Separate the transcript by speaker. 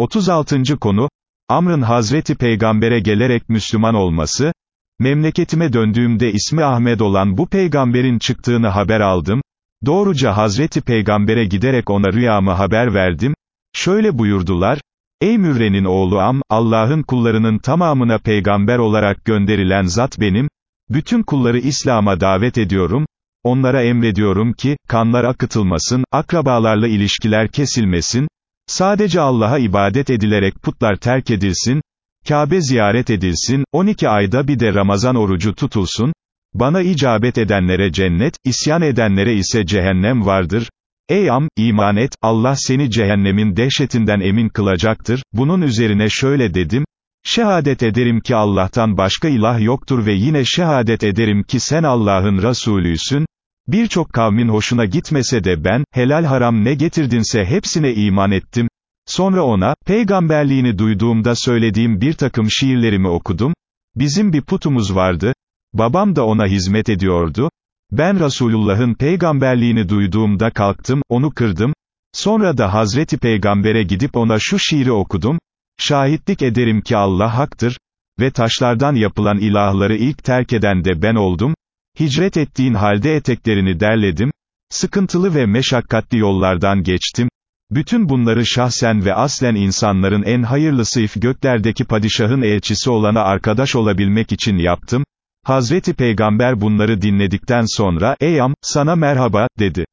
Speaker 1: 36. konu, Amr'ın Hazreti Peygamber'e gelerek Müslüman olması, memleketime döndüğümde ismi Ahmet olan bu peygamberin çıktığını haber aldım, doğruca Hazreti Peygamber'e giderek ona rüyamı haber verdim, şöyle buyurdular, Ey Mürre'nin oğlu Am, Allah'ın kullarının tamamına peygamber olarak gönderilen zat benim, bütün kulları İslam'a davet ediyorum, onlara emrediyorum ki, kanlar akıtılmasın, akrabalarla ilişkiler kesilmesin, Sadece Allah'a ibadet edilerek putlar terk edilsin, Kabe ziyaret edilsin, 12 ayda bir de Ramazan orucu tutulsun, bana icabet edenlere cennet, isyan edenlere ise cehennem vardır. Ey am, iman et, Allah seni cehennemin dehşetinden emin kılacaktır. Bunun üzerine şöyle dedim, şehadet ederim ki Allah'tan başka ilah yoktur ve yine şehadet ederim ki sen Allah'ın Resulüsün, Birçok kavmin hoşuna gitmese de ben, helal haram ne getirdinse hepsine iman ettim. Sonra ona, peygamberliğini duyduğumda söylediğim bir takım şiirlerimi okudum. Bizim bir putumuz vardı. Babam da ona hizmet ediyordu. Ben Resulullah'ın peygamberliğini duyduğumda kalktım, onu kırdım. Sonra da Hazreti Peygamber'e gidip ona şu şiiri okudum. Şahitlik ederim ki Allah haktır. Ve taşlardan yapılan ilahları ilk terk eden de ben oldum. Hicret ettiğin halde eteklerini derledim, sıkıntılı ve meşakkatli yollardan geçtim, bütün bunları şahsen ve aslen insanların en hayırlısı if göklerdeki padişahın elçisi olana arkadaş olabilmek için yaptım, Hazreti Peygamber bunları dinledikten sonra, ey am, sana merhaba, dedi.